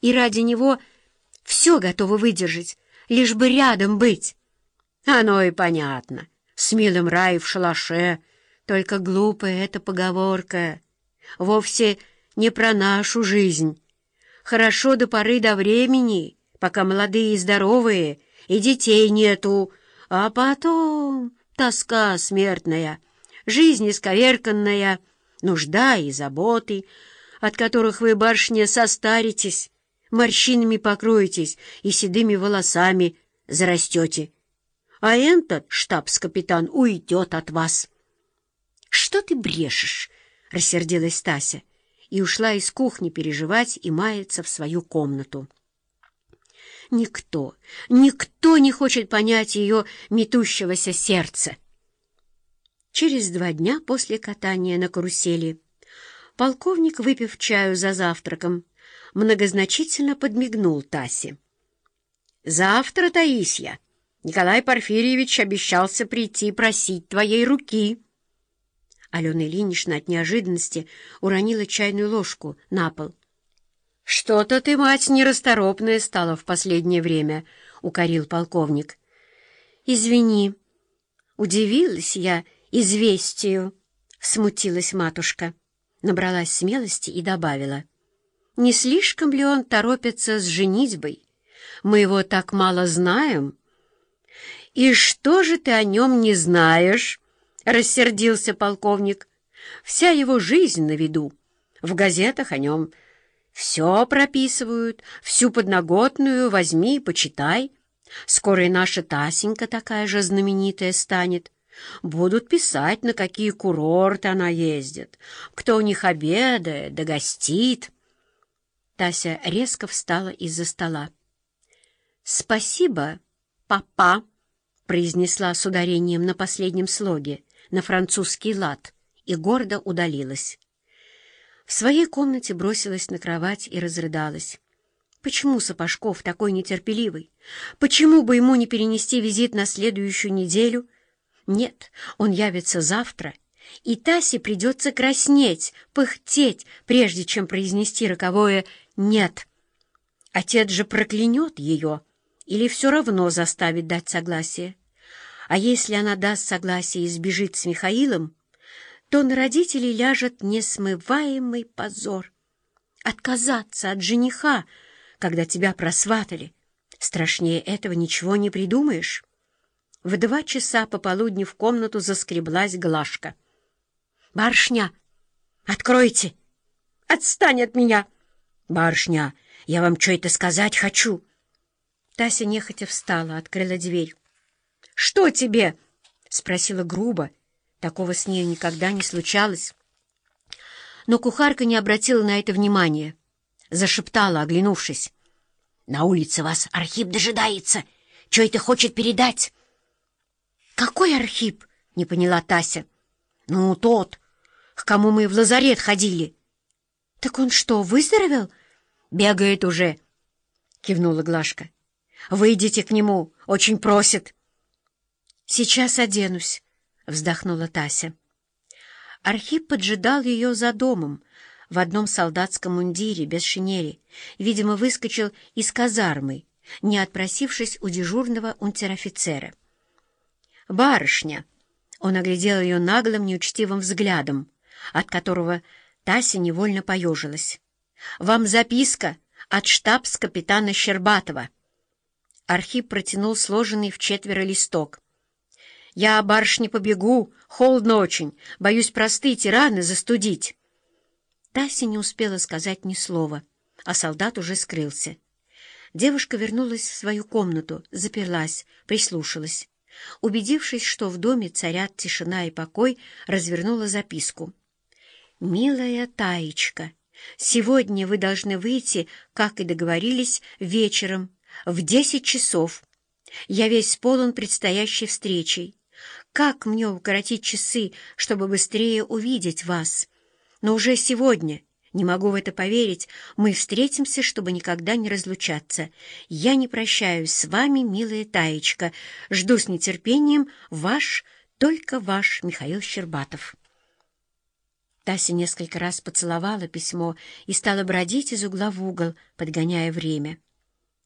и ради него все готова выдержать, лишь бы рядом быть. Оно и понятно. С милым рай в шалаше. Только глупая эта поговорка. Вовсе не про нашу жизнь. Хорошо до поры до времени, пока молодые и здоровые, и детей нету, а потом тоска смертная, жизнь исковерканная, нужда и заботы, от которых вы, барышня, состаритесь, морщинами покроетесь и седыми волосами зарастете. А этот штабс-капитан уйдет от вас. — Что ты брешешь? — рассердилась Тася и ушла из кухни переживать и маяться в свою комнату. Никто, никто не хочет понять ее метущегося сердца. Через два дня после катания на карусели полковник, выпив чаю за завтраком, многозначительно подмигнул Тасе. «Завтра, Таисья, Николай Порфирьевич обещался прийти просить твоей руки». Алена Ильинична от неожиданности уронила чайную ложку на пол. «Что-то ты, мать, нерасторопная стала в последнее время», — укорил полковник. «Извини, удивилась я известию», — смутилась матушка. Набралась смелости и добавила. «Не слишком ли он торопится с женитьбой? Мы его так мало знаем». «И что же ты о нем не знаешь?» — рассердился полковник. «Вся его жизнь на виду. В газетах о нем...» Все прописывают, всю подноготную возьми и почитай. Скоро и наша Тасенька такая же знаменитая станет. Будут писать, на какие курорты она ездит, кто у них обедает да гостит. Тася резко встала из-за стола. «Спасибо, папа», — произнесла с ударением на последнем слоге, на французский лад, и гордо удалилась. В своей комнате бросилась на кровать и разрыдалась. Почему Сапожков такой нетерпеливый? Почему бы ему не перенести визит на следующую неделю? Нет, он явится завтра, и Тасе придется краснеть, пыхтеть, прежде чем произнести роковое «нет». Отец же проклянет ее или все равно заставит дать согласие. А если она даст согласие и сбежит с Михаилом, то на родителей ляжет несмываемый позор. Отказаться от жениха, когда тебя просватали, страшнее этого ничего не придумаешь. В два часа пополудни в комнату заскреблась Глашка. «Барышня, откройте! Отстань от меня!» «Барышня, я вам что-то сказать хочу!» Тася нехотя встала, открыла дверь. «Что тебе?» — спросила грубо, Такого с ней никогда не случалось. Но кухарка не обратила на это внимания. Зашептала, оглянувшись. «На улице вас Архип дожидается. Что это хочет передать?» «Какой Архип?» — не поняла Тася. «Ну, тот, к кому мы в лазарет ходили». «Так он что, выздоровел?» «Бегает уже», — кивнула Глашка. «Выйдите к нему, очень просит». «Сейчас оденусь» вздохнула Тася. Архип поджидал ее за домом, в одном солдатском мундире, без шинели. Видимо, выскочил из казармы, не отпросившись у дежурного унтер-офицера. «Барышня!» Он оглядел ее наглым, неучтивым взглядом, от которого Тася невольно поежилась. «Вам записка от штабс-капитана Щербатова». Архип протянул сложенный в четверо листок. «Я, барышня, побегу, холодно очень, боюсь простыть и раны застудить». Тася не успела сказать ни слова, а солдат уже скрылся. Девушка вернулась в свою комнату, заперлась, прислушалась. Убедившись, что в доме царят тишина и покой, развернула записку. «Милая Таечка, сегодня вы должны выйти, как и договорились, вечером, в десять часов. Я весь полон предстоящей встречей. Как мне укоротить часы, чтобы быстрее увидеть вас? Но уже сегодня, не могу в это поверить, мы встретимся, чтобы никогда не разлучаться. Я не прощаюсь с вами, милая Таечка. Жду с нетерпением ваш, только ваш Михаил Щербатов. Тася несколько раз поцеловала письмо и стала бродить из угла в угол, подгоняя время.